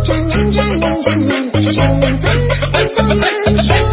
Jangan, jangan, jangan, jangan pernah berteman